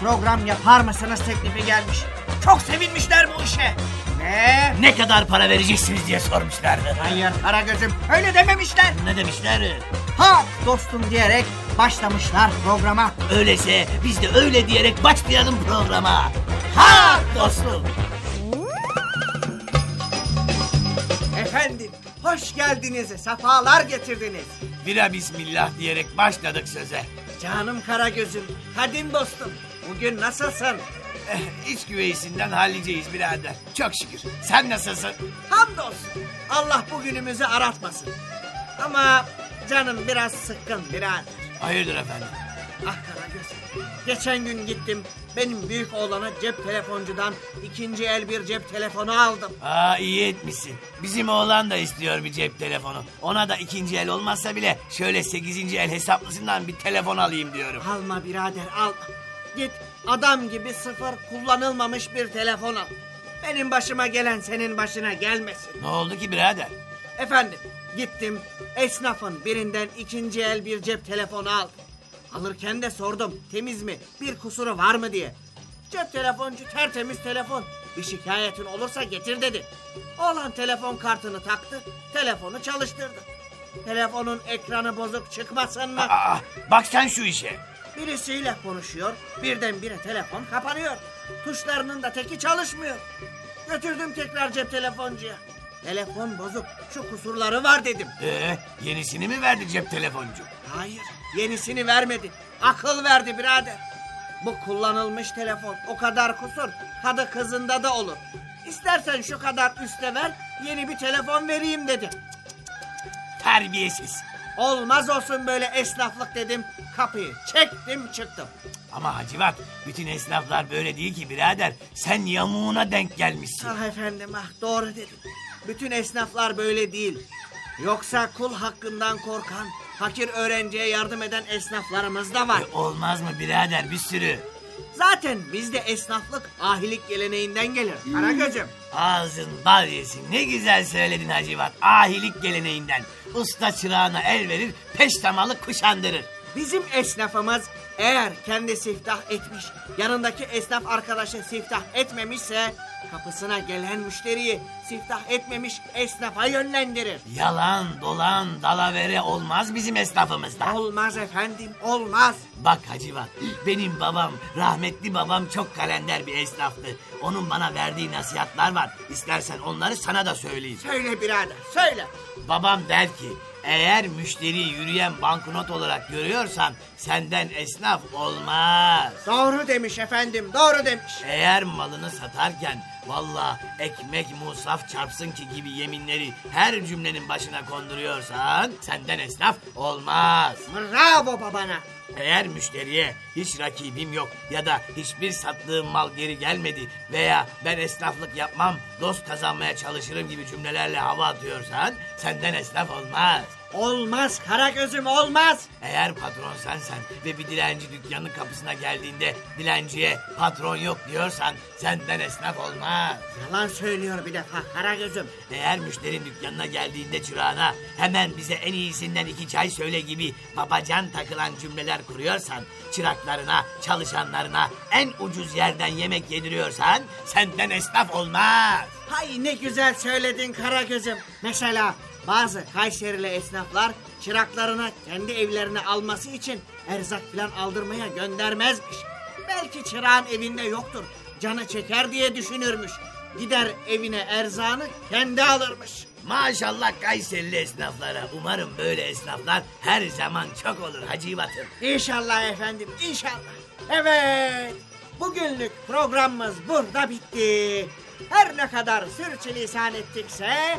program yapar mısınız teklifi gelmiş. Çok sevinmişler bu işe. Ve Ne kadar para vereceksiniz diye sormuşlardı. hayır Karagöz'üm öyle dememişler. Ne demişler? Ha dostum diyerek başlamışlar programa. Öyleyse biz de öyle diyerek başlayalım programa. Ha dostum. Efendim hoş geldiniz, sefalar getirdiniz. Bira bismillah diyerek başladık söze. Canım Karagöz'üm, kadim dostum. Bugün nasılsın? Eh, iç güveysinden halliceyiz birader. Çok şükür. Sen nasılsın? Hamdolsun. Allah bugünümüzü aratmasın. Ama canım biraz sıkkın birader. Hayırdır efendim? Ah Karagöz. Geçen gün gittim. Benim büyük oğlana cep telefoncudan ikinci el bir cep telefonu aldım. Aa iyi etmişsin. Bizim oğlan da istiyor bir cep telefonu. Ona da ikinci el olmazsa bile şöyle sekizinci el hesaplısından bir telefon alayım diyorum. Alma birader alma. Git adam gibi sıfır kullanılmamış bir telefon al. Benim başıma gelen senin başına gelmesin. Ne oldu ki birader? Efendim gittim esnafın birinden ikinci el bir cep telefonu aldım. Alırken de sordum temiz mi bir kusuru var mı diye. Cep telefoncu tertemiz telefon. Bir şikayetin olursa getir dedi. Oğlan telefon kartını taktı, telefonu çalıştırdı. Telefonun ekranı bozuk çıkmasın mı? Aa, bak sen şu işe. Birisiyle konuşuyor, birdenbire telefon kapanıyor. Tuşlarının da teki çalışmıyor. Götürdüm tekrar cep telefoncuya. Telefon bozuk, şu kusurları var dedim. Ee, yenisini mi verdi cep telefoncu? Hayır, yenisini vermedi. Akıl verdi birader. Bu kullanılmış telefon o kadar kusur, kadı kızında da olur. İstersen şu kadar üste ver, yeni bir telefon vereyim dedi. Terbiyesiz. Olmaz olsun böyle esnaflık dedim, kapıyı çektim çıktım. Ama Hacivat bütün esnaflar böyle değil ki birader. Sen yamuğuna denk gelmişsin. Ah efendim ah doğru dedim. Bütün esnaflar böyle değil. Yoksa kul hakkından korkan, fakir öğrenciye yardım eden esnaflarımız da var. E, olmaz mı birader bir sürü. Zaten bizde esnaflık ahilik geleneğinden gelir. Karagöz'üm. Ağzın bal yesin. Ne güzel söyledin Hacivat. Ahilik geleneğinden. Usta çırağına el verir, peştemalı kuşandırır. Bizim esnafımız eğer kendi siftah etmiş, yanındaki esnaf arkadaşı siftah etmemişse kapısına gelen müşteriyi siftah etmemiş esnafa yönlendirir. Yalan, dolan, dalavere olmaz bizim esnafımızda. Olmaz efendim, olmaz. Bak Hacivat, benim babam, rahmetli babam çok kalender bir esnaftı. Onun bana verdiği nasihatler var. İstersen onları sana da söyleyeyim. Söyle birader, söyle. Babam der ki, eğer müşteriyi yürüyen banknot olarak görüyorsan senden esnaf olmaz. Doğru demiş efendim, doğru demiş. Eğer malını satarken valla ekmek musaf çarpsın ki gibi yeminleri her cümlenin başına konduruyorsan senden esnaf olmaz. Bravo babana. Eğer müşteriye hiç rakibim yok ya da hiçbir sattığım mal geri gelmedi veya ben esnaflık yapmam dost kazanmaya çalışırım gibi cümlelerle hava atıyorsan senden esnaf olmaz. Olmaz Karagöz'üm olmaz. Eğer patron sensen ve bir dilenci dükkanın kapısına geldiğinde dilenciye patron yok diyorsan senden esnaf olmaz. Yalan söylüyor bir defa Karagöz'üm. Eğer müşterin dükkanına geldiğinde çırağına hemen bize en iyisinden iki çay söyle gibi babacan takılan cümleler kuruyorsan, çıraklarına, çalışanlarına en ucuz yerden yemek yediriyorsan senden esnaf olmaz. Hay ne güzel söyledin Karagöz'üm. Mesela bazı Kayserili esnaflar çıraklarına kendi evlerine alması için erzak falan aldırmaya göndermezmiş. Belki çırağın evinde yoktur. Canı çeker diye düşünürmüş. Gider evine erzağını kendi alırmış. Maşallah Kayserili esnaflara. Umarım böyle esnaflar her zaman çok olur Hacı Batır. İnşallah efendim inşallah. Evet bugünlük programımız burada bitti. Her ne kadar sürçülisan ettikse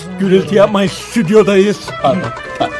Gürültü yapmayın stüdyodayız. pardon pardon.